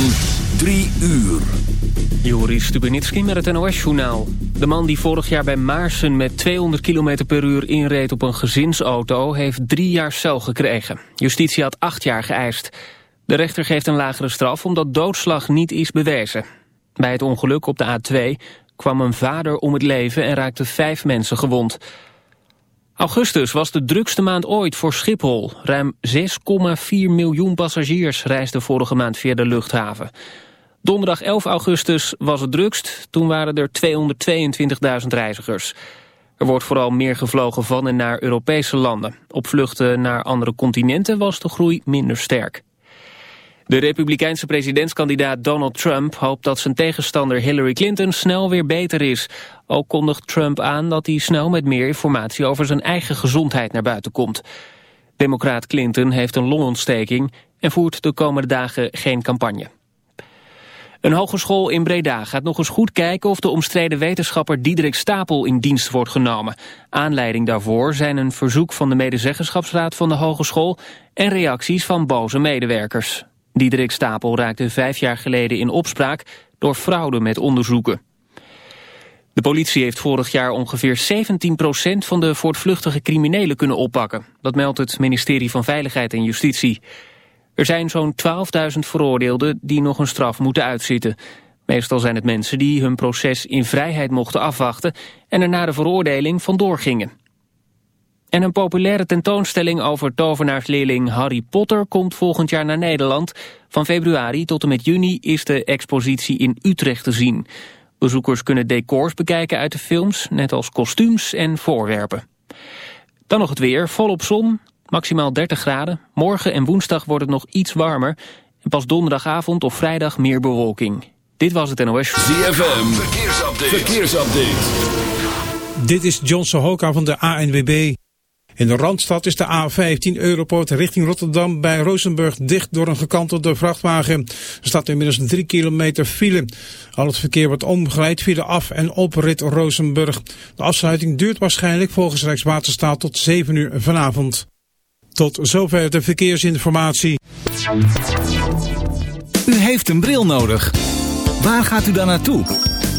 3 uur. Joris Stubenitski met het NOS-journaal. De man die vorig jaar bij Maarsen met 200 km per uur inreed op een gezinsauto... heeft drie jaar cel gekregen. Justitie had acht jaar geëist. De rechter geeft een lagere straf omdat doodslag niet is bewezen. Bij het ongeluk op de A2 kwam een vader om het leven en raakte vijf mensen gewond. Augustus was de drukste maand ooit voor Schiphol. Ruim 6,4 miljoen passagiers reisden vorige maand via de luchthaven. Donderdag 11 augustus was het drukst. Toen waren er 222.000 reizigers. Er wordt vooral meer gevlogen van en naar Europese landen. Op vluchten naar andere continenten was de groei minder sterk. De republikeinse presidentskandidaat Donald Trump hoopt dat zijn tegenstander Hillary Clinton snel weer beter is. Ook kondigt Trump aan dat hij snel met meer informatie over zijn eigen gezondheid naar buiten komt. Democraat Clinton heeft een longontsteking en voert de komende dagen geen campagne. Een hogeschool in Breda gaat nog eens goed kijken of de omstreden wetenschapper Diederik Stapel in dienst wordt genomen. Aanleiding daarvoor zijn een verzoek van de medezeggenschapsraad van de hogeschool en reacties van boze medewerkers. Diederik Stapel raakte vijf jaar geleden in opspraak door fraude met onderzoeken. De politie heeft vorig jaar ongeveer 17% van de voortvluchtige criminelen kunnen oppakken. Dat meldt het ministerie van Veiligheid en Justitie. Er zijn zo'n 12.000 veroordeelden die nog een straf moeten uitzitten. Meestal zijn het mensen die hun proces in vrijheid mochten afwachten... en er na de veroordeling vandoor gingen. En een populaire tentoonstelling over tovenaarsleerling Harry Potter komt volgend jaar naar Nederland. Van februari tot en met juni is de expositie in Utrecht te zien. Bezoekers kunnen decors bekijken uit de films, net als kostuums en voorwerpen. Dan nog het weer, volop zon, maximaal 30 graden. Morgen en woensdag wordt het nog iets warmer. En pas donderdagavond of vrijdag meer bewolking. Dit was het NOS. ZFM, verkeersupdate. verkeersupdate. Dit is John Sohoka van de ANWB. In de Randstad is de A15 Europoort richting Rotterdam bij Rozenburg dicht door een gekantelde vrachtwagen. Er staat inmiddels een 3 kilometer file. Al het verkeer wordt omgeleid via de af- en oprit Rozenburg. De afsluiting duurt waarschijnlijk volgens Rijkswaterstaat tot 7 uur vanavond. Tot zover de verkeersinformatie. U heeft een bril nodig. Waar gaat u dan naartoe?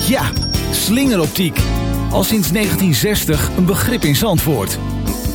Ja, slingeroptiek. Al sinds 1960 een begrip in Zandvoort.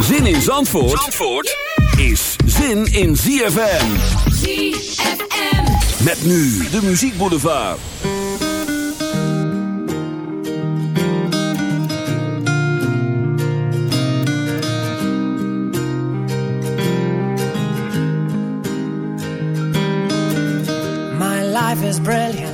Zin in Zandvoort, Zandvoort is zin in ZFM. ZFM. Met nu de muziekboulevard. My life is brilliant.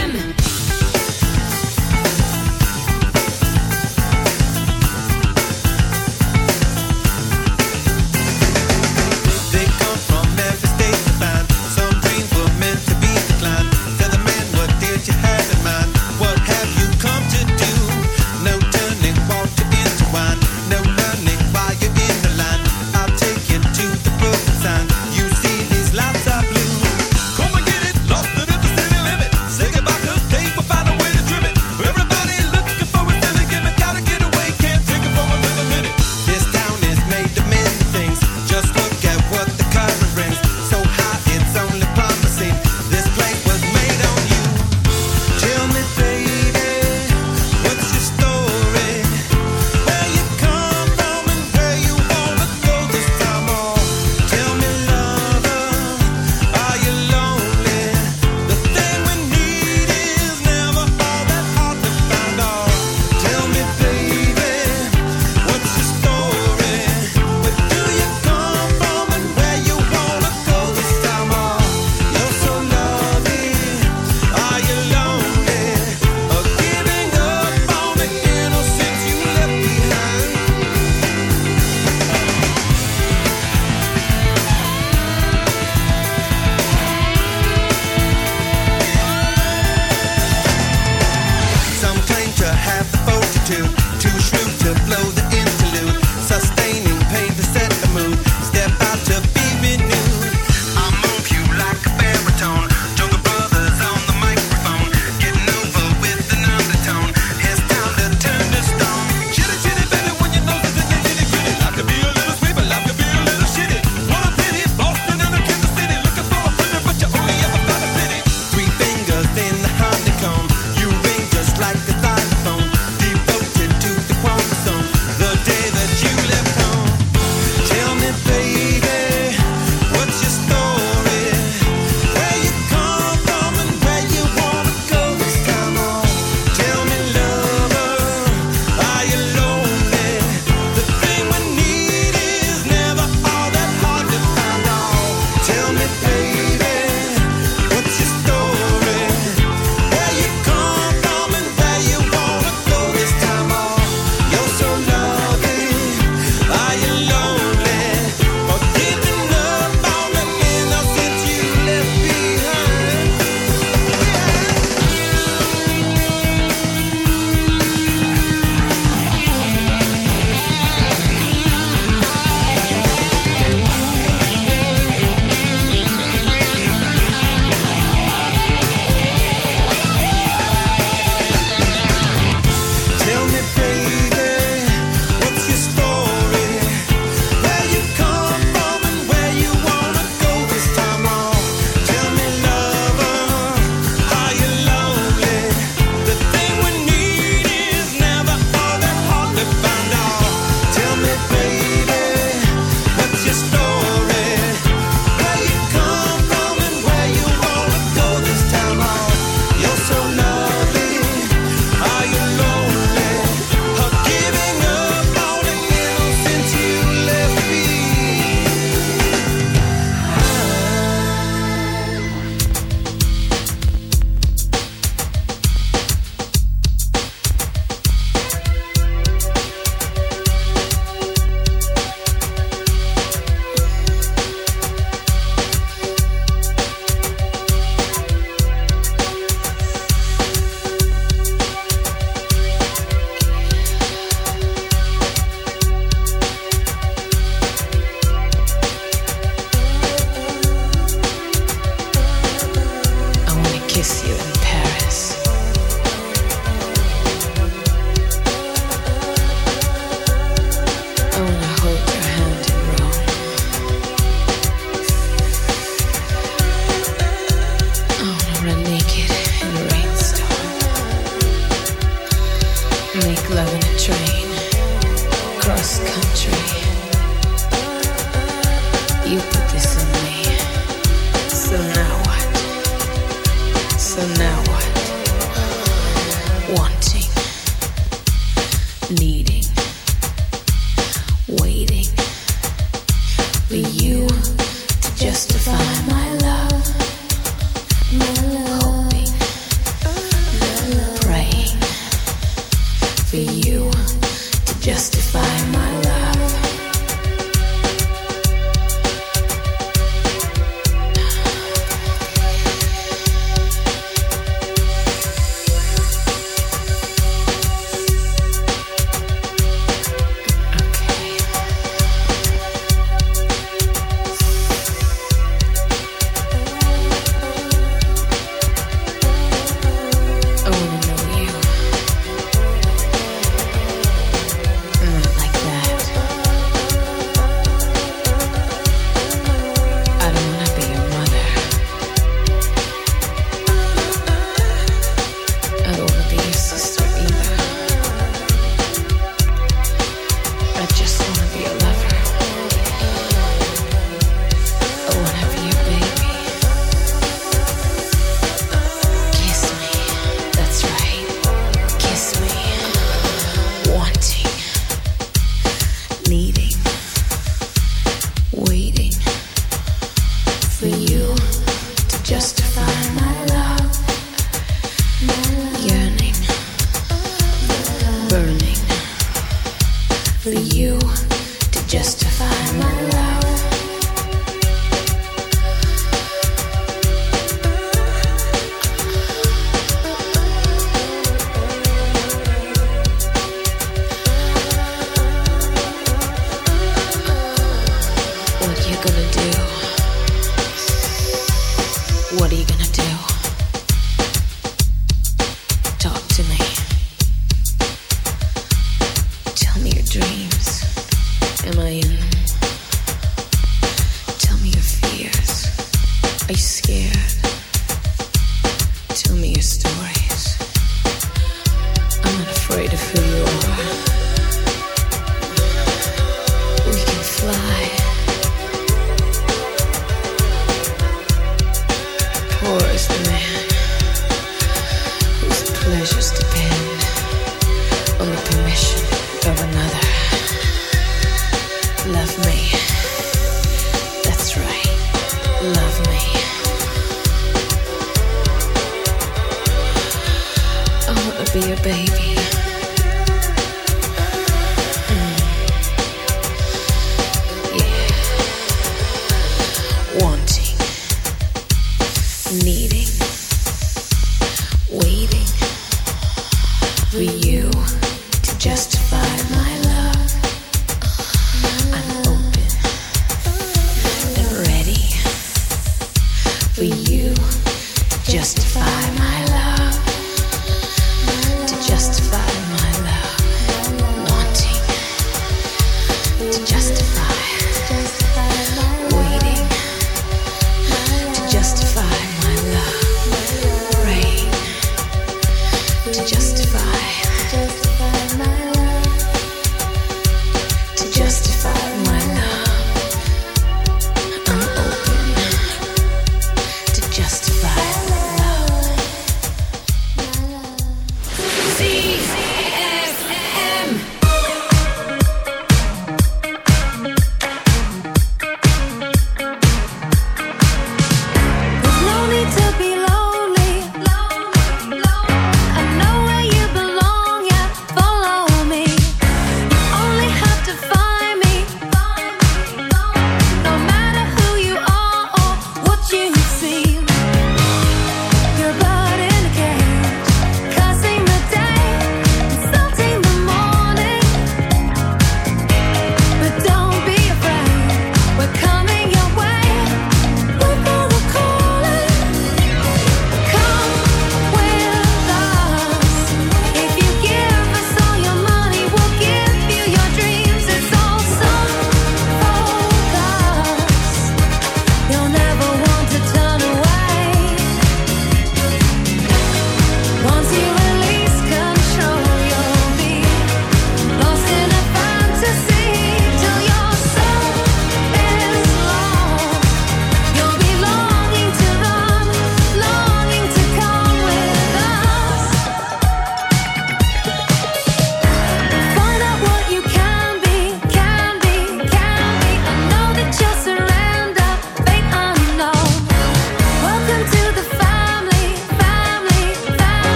be your baby.